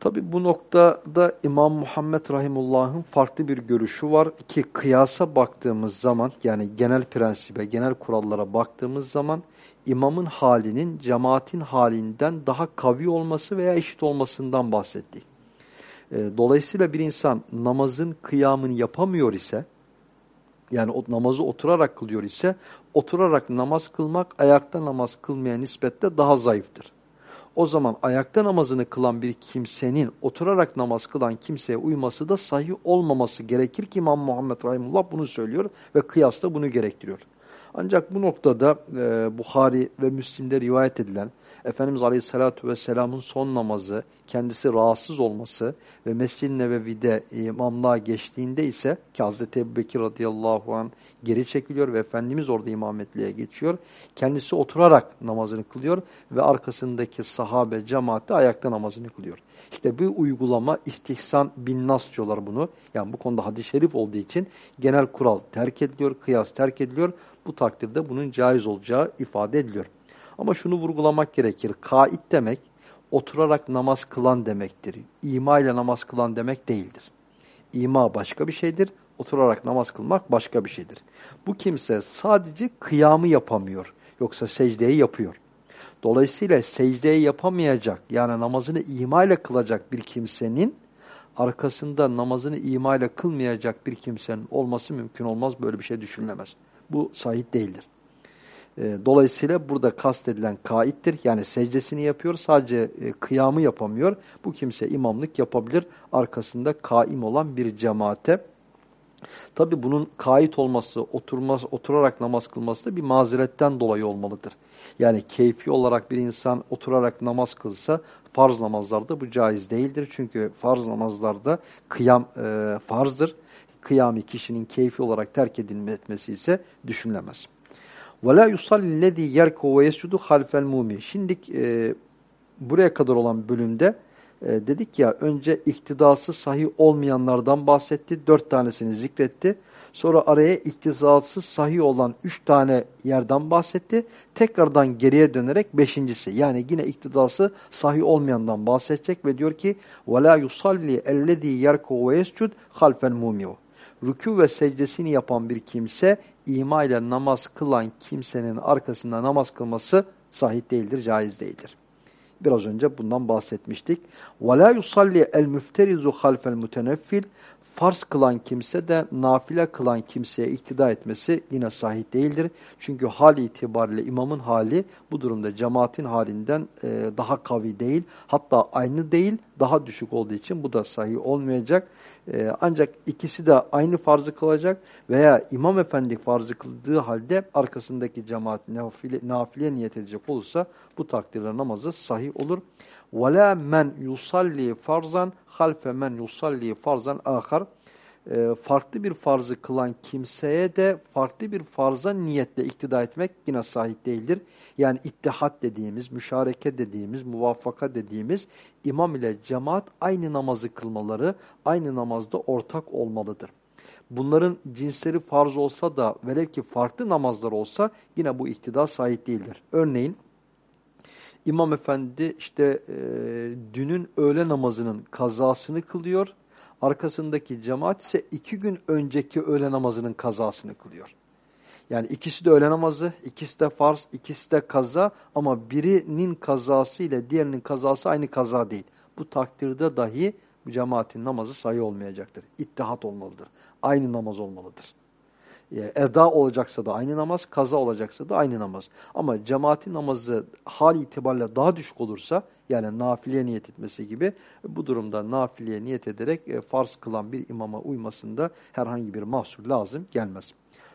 Tabi bu noktada İmam Muhammed Rahimullah'ın farklı bir görüşü var ki kıyasa baktığımız zaman yani genel prensibe, genel kurallara baktığımız zaman imamın halinin cemaatin halinden daha kavi olması veya eşit olmasından bahsettik. E, dolayısıyla bir insan namazın kıyamını yapamıyor ise, yani namazı oturarak kılıyor ise, oturarak namaz kılmak ayakta namaz kılmaya nispetle daha zayıftır. O zaman ayakta namazını kılan bir kimsenin oturarak namaz kılan kimseye uyması da sahih olmaması gerekir ki İmam Muhammed Rahimullah bunu söylüyor ve kıyas da bunu gerektiriyor. Ancak bu noktada e, Bukhari ve Müslim'de rivayet edilen Efendimiz Aleyhisselatü Vesselam'ın son namazı, kendisi rahatsız olması ve Mescid-i Nebevi'de imamlığa geçtiğinde ise ki Hazreti Ebu Bekir radıyallahu anh geri çekiliyor ve Efendimiz orada imametliğe geçiyor. Kendisi oturarak namazını kılıyor ve arkasındaki sahabe cemaati ayakta namazını kılıyor. İşte bu uygulama istihsan bin nas diyorlar bunu. Yani bu konuda hadis-i şerif olduğu için genel kural terk ediliyor, kıyas terk ediliyor. Bu takdirde bunun caiz olacağı ifade ediliyor. Ama şunu vurgulamak gerekir. Kaid demek oturarak namaz kılan demektir. İma ile namaz kılan demek değildir. İma başka bir şeydir. Oturarak namaz kılmak başka bir şeydir. Bu kimse sadece kıyamı yapamıyor. Yoksa secdeyi yapıyor. Dolayısıyla secdeyi yapamayacak yani namazını ima ile kılacak bir kimsenin arkasında namazını ima ile kılmayacak bir kimsenin olması mümkün olmaz. Böyle bir şey düşünülemez. Bu sahih değildir. E, dolayısıyla burada kastedilen kaittir. Yani secdesini yapıyor sadece e, kıyamı yapamıyor. Bu kimse imamlık yapabilir arkasında kaim olan bir cemaate. Tabi bunun kayıt olması, oturması, oturarak namaz kılması da bir mazeretten dolayı olmalıdır. Yani keyfi olarak bir insan oturarak namaz kılsa farz namazlarda bu caiz değildir. Çünkü farz namazlarda kıyam e, farzdır. Kıyami kişinin keyfi olarak terk edilmesi ise düşünülemez. وَلَا يُصَلِّ الَّذ۪ي يَرْكُ وَيَسْجُدُ خَلْفَ الْمُومِ Şimdi e, buraya kadar olan bölümde e, dedik ya önce iktidası sahih olmayanlardan bahsetti. Dört tanesini zikretti. Sonra araya iktidasız sahih olan üç tane yerden bahsetti. Tekrardan geriye dönerek beşincisi yani yine iktidası sahih olmayandan bahsedecek ve diyor ki وَلَا يُصَلِّ اَلَّذ۪ي يَرْكُ وَيَسْجُدْ خَلْفَ الْمُومِيُ Rükû ve secdesini yapan bir kimse ima ile namaz kılan kimsenin arkasında namaz kılması sahih değildir, caiz değildir. Biraz önce bundan bahsetmiştik. وَلَا يُصَلِّ الْمُفْتَرِزُ خَلْفَ الْمُتَنَفِّلِ Farz kılan kimse de nafile kılan kimseye iktida etmesi yine sahih değildir. Çünkü hal itibariyle imamın hali bu durumda cemaatin halinden e, daha kavi değil. Hatta aynı değil, daha düşük olduğu için bu da sahih olmayacak. Ee, ancak ikisi de aynı farzı kılacak veya imam efendi farzı kıldığı halde arkasındaki cemaat nafile, nafile niyet edecek olursa bu takdirde namazı sahih olur. وَلَا men yusalli farzan halfe men yusalli farzan ahar e, farklı bir farzı kılan kimseye de farklı bir farza niyetle iktida etmek yine sahip değildir. Yani ittihat dediğimiz, müşareke dediğimiz, muvaffaka dediğimiz imam ile cemaat aynı namazı kılmaları, aynı namazda ortak olmalıdır. Bunların cinsleri farz olsa da velev ki farklı namazlar olsa yine bu iktida sahip değildir. Örneğin İmam Efendi işte e, dünün öğle namazının kazasını kılıyor arkasındaki cemaat ise iki gün önceki öğle namazının kazasını kılıyor. Yani ikisi de öğle namazı, ikisi de farz, ikisi de kaza ama birinin kazası ile diğerinin kazası aynı kaza değil. Bu takdirde dahi cemaatin namazı sayı olmayacaktır. İttihat olmalıdır. Aynı namaz olmalıdır. E, eda olacaksa da aynı namaz, kaza olacaksa da aynı namaz. Ama cemaatin namazı hal itibariyle daha düşük olursa, yani nafileye niyet etmesi gibi, bu durumda nafileye niyet ederek e, farz kılan bir imama uymasında herhangi bir mahsur lazım gelmez.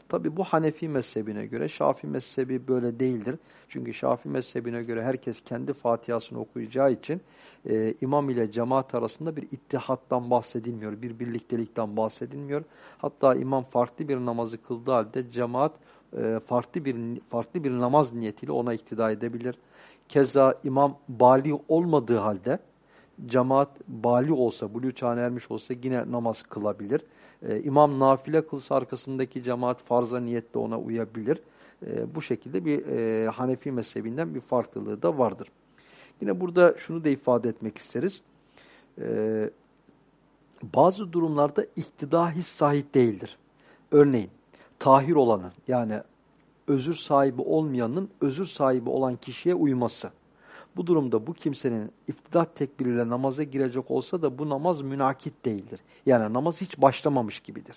Tabi bu Hanefi mezhebine göre Şafi mezhebi böyle değildir. Çünkü Şafi mezhebine göre herkes kendi Fatiha'sını okuyacağı için e, imam ile cemaat arasında bir ittihattan bahsedilmiyor, bir birliktelikten bahsedilmiyor. Hatta imam farklı bir namazı kıldığı halde cemaat e, farklı bir farklı bir namaz niyetiyle ona iktida edebilir. Keza imam bali olmadığı halde cemaat bali olsa, buluğ çağına ermiş olsa yine namaz kılabilir. Ee, imam nafile kılsa arkasındaki cemaat farza niyetle ona uyabilir. Ee, bu şekilde bir e, Hanefi mezhebinden bir farklılığı da vardır. Yine burada şunu da ifade etmek isteriz. Ee, bazı durumlarda iktida hiç sahip değildir. Örneğin tahir olanın yani özür sahibi olmayanın özür sahibi olan kişiye uyması. Bu durumda bu kimsenin iftidat tekbiriyle namaza girecek olsa da bu namaz münakit değildir. Yani namaz hiç başlamamış gibidir.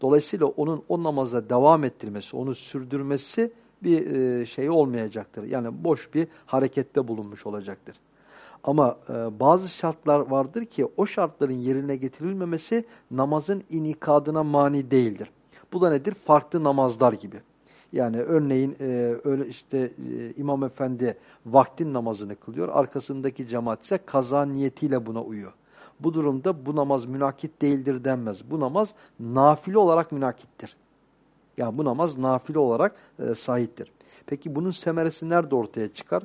Dolayısıyla onun o namaza devam ettirmesi, onu sürdürmesi bir şey olmayacaktır. Yani boş bir harekette bulunmuş olacaktır. Ama e, bazı şartlar vardır ki o şartların yerine getirilmemesi namazın inikadına mani değildir. Bu da nedir? Farklı namazlar gibi. Yani örneğin e, öyle işte e, İmam Efendi vaktin namazını kılıyor. Arkasındaki cemaat ise kaza niyetiyle buna uyuyor. Bu durumda bu namaz münakit değildir denmez. Bu namaz nafile olarak münakittir. Yani bu namaz nafile olarak e, sahiptir. Peki bunun semeresi nerede ortaya çıkar?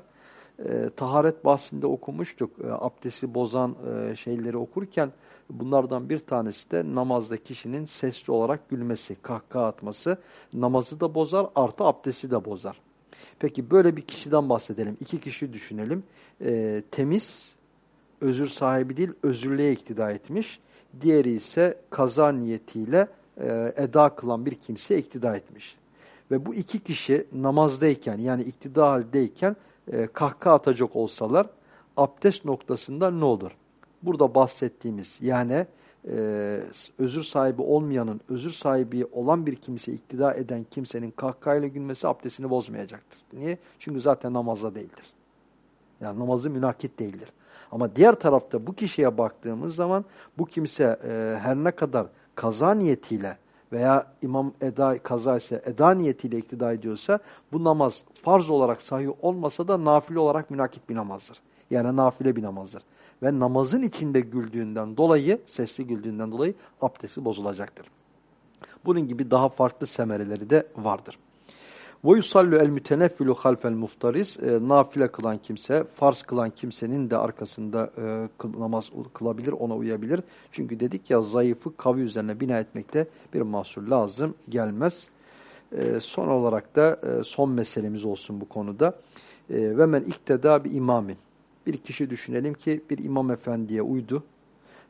E, taharet bahsinde okumuştuk. E, abdesti bozan e, şeyleri okurken Bunlardan bir tanesi de namazda kişinin sesli olarak gülmesi, kahkaha atması namazı da bozar, artı abdesti de bozar. Peki böyle bir kişiden bahsedelim. İki kişi düşünelim. E, temiz, özür sahibi değil, özürlüğe iktida etmiş. Diğeri ise kaza niyetiyle e, eda kılan bir kimse iktida etmiş. Ve bu iki kişi namazdayken yani iktida haldeyken e, kahkaha atacak olsalar abdest noktasında ne olur? burada bahsettiğimiz yani e, özür sahibi olmayanın özür sahibi olan bir kimse iktida eden kimsenin kahkahayla gülmesi abdestini bozmayacaktır. Niye? Çünkü zaten namazda değildir. Yani namazı münakit değildir. Ama diğer tarafta bu kişiye baktığımız zaman bu kimse e, her ne kadar kaza niyetiyle veya imam eda kaza ise eda niyetiyle iktida ediyorsa bu namaz farz olarak sahih olmasa da nafile olarak münakit bir namazdır. Yani nafile bir namazdır. Ve namazın içinde güldüğünden dolayı, sesli güldüğünden dolayı abdesti bozulacaktır. Bunun gibi daha farklı semereleri de vardır. Ve yusallu el müteneffilu halfel muftaris. E, nafile kılan kimse, farz kılan kimsenin de arkasında e, namaz kılabilir, ona uyabilir. Çünkü dedik ya zayıfı kavi üzerine bina etmekte bir mahsur lazım gelmez. E, son olarak da e, son meselemiz olsun bu konuda. E, ve men bir imamin. Bir kişi düşünelim ki bir imam efendiye uydu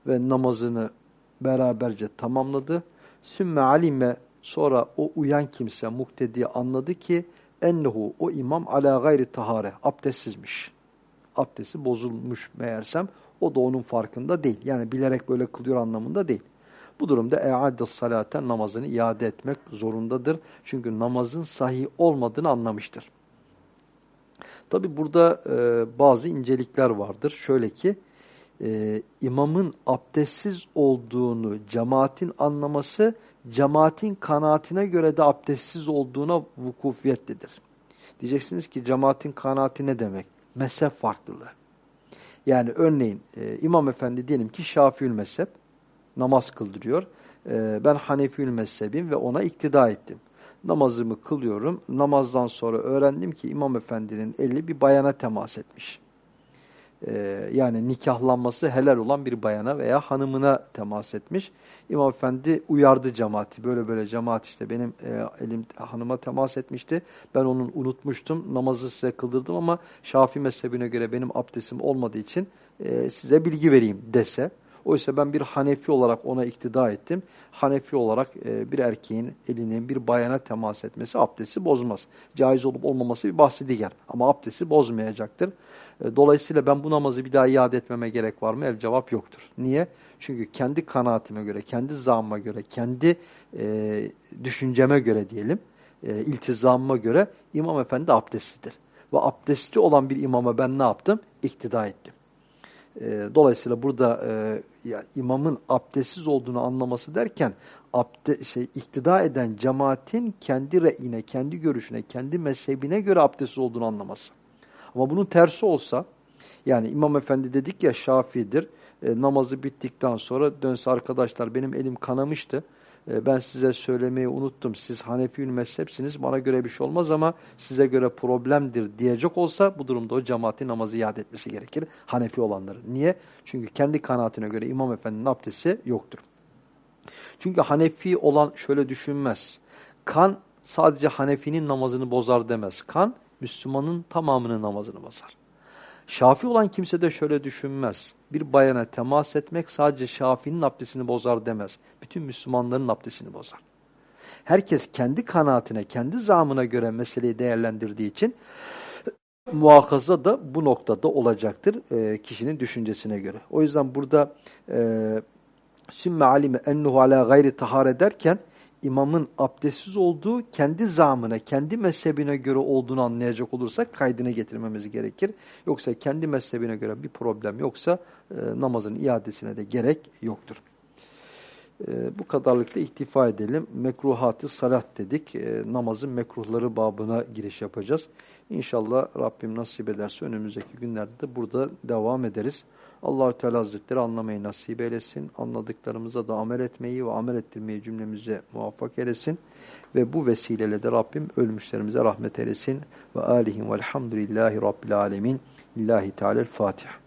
ve namazını beraberce tamamladı. Sümme alime Sonra o uyan kimse muktedi anladı ki ennehu o imam ala gayri tahare abdestsizmiş. Abdesti bozulmuş meğersem o da onun farkında değil. Yani bilerek böyle kılıyor anlamında değil. Bu durumda e'adde salaten namazını iade etmek zorundadır. Çünkü namazın sahih olmadığını anlamıştır. Tabi burada e, bazı incelikler vardır. Şöyle ki e, imamın abdestsiz olduğunu cemaatin anlaması cemaatin kanaatine göre de abdestsiz olduğuna vukufiyetlidir. Diyeceksiniz ki cemaatin kanaati ne demek? Mezhep farklılığı. Yani örneğin e, İmam Efendi diyelim ki Şafiül mezhep namaz kıldırıyor. E, ben Hanefiül mezhebim ve ona iktida ettim. Namazımı kılıyorum. Namazdan sonra öğrendim ki İmam Efendi'nin eli bir bayana temas etmiş e, yani nikahlanması helal olan bir bayana veya hanımına temas etmiş. İmam Efendi uyardı cemaati. Böyle böyle cemaat işte benim e, elim hanıma temas etmişti. Ben onun unutmuştum. Namazı size kıldırdım ama Şafii mezhebine göre benim abdestim olmadığı için e, size bilgi vereyim dese. Oysa ben bir Hanefi olarak ona iktida ettim. Hanefi olarak e, bir erkeğin elinin bir bayana temas etmesi abdesti bozmaz. Caiz olup olmaması bir bahsi diğer. Ama abdesti bozmayacaktır. E, dolayısıyla ben bu namazı bir daha iade etmeme gerek var mı? El cevap yoktur. Niye? Çünkü kendi kanaatime göre, kendi zammıma göre, kendi e, düşünceme göre diyelim, e, iltizamıma göre imam efendi abdestlidir. Ve abdestli olan bir imama ben ne yaptım? İktida ettim. E, dolayısıyla burada e, ya, imamın abdestsiz olduğunu anlaması derken abde, şey iktida eden cemaatin kendi re'ine, kendi görüşüne, kendi mezhebine göre abdestsiz olduğunu anlaması. Ama bunun tersi olsa yani İmam Efendi dedik ya Şafii'dir. E, namazı bittikten sonra dönse arkadaşlar benim elim kanamıştı. E, ben size söylemeyi unuttum. Siz Hanefi mezhepsiniz. Bana göre bir şey olmaz ama size göre problemdir diyecek olsa bu durumda o cemaati namazı iade etmesi gerekir. Hanefi olanların. Niye? Çünkü kendi kanaatine göre İmam Efendi'nin abdesti yoktur. Çünkü Hanefi olan şöyle düşünmez. Kan sadece Hanefi'nin namazını bozar demez. Kan Müslümanın tamamının namazını bozar. Şafi olan kimse de şöyle düşünmez. Bir bayana temas etmek sadece Şafi'nin abdestini bozar demez. Bütün Müslümanların abdestini bozar. Herkes kendi kanaatine, kendi zamına göre meseleyi değerlendirdiği için muhakaza da bu noktada olacaktır e, kişinin düşüncesine göre. O yüzden burada e, sümme alime ennuhu ala gayri tahare derken imamın abdestsiz olduğu kendi zamına, kendi mezhebine göre olduğunu anlayacak olursak kaydını getirmemiz gerekir. Yoksa kendi mezhebine göre bir problem yoksa e, namazın iadesine de gerek yoktur. E, bu kadarlıkla ihtifa edelim. Mekruhatı salat dedik. E, namazın mekruhları babına giriş yapacağız. İnşallah Rabbim nasip ederse önümüzdeki günlerde de burada devam ederiz. Allahü Teala Hazretleri anlamayı nasip eylesin. Anladıklarımıza da amel etmeyi ve amel ettirmeyi cümlemize muvaffak eylesin. Ve bu vesileyle de Rabbim ölmüşlerimize rahmet eylesin. Ve alihim velhamdülillahi rabbil alemin. Lillahi Teala'l-Fatiha.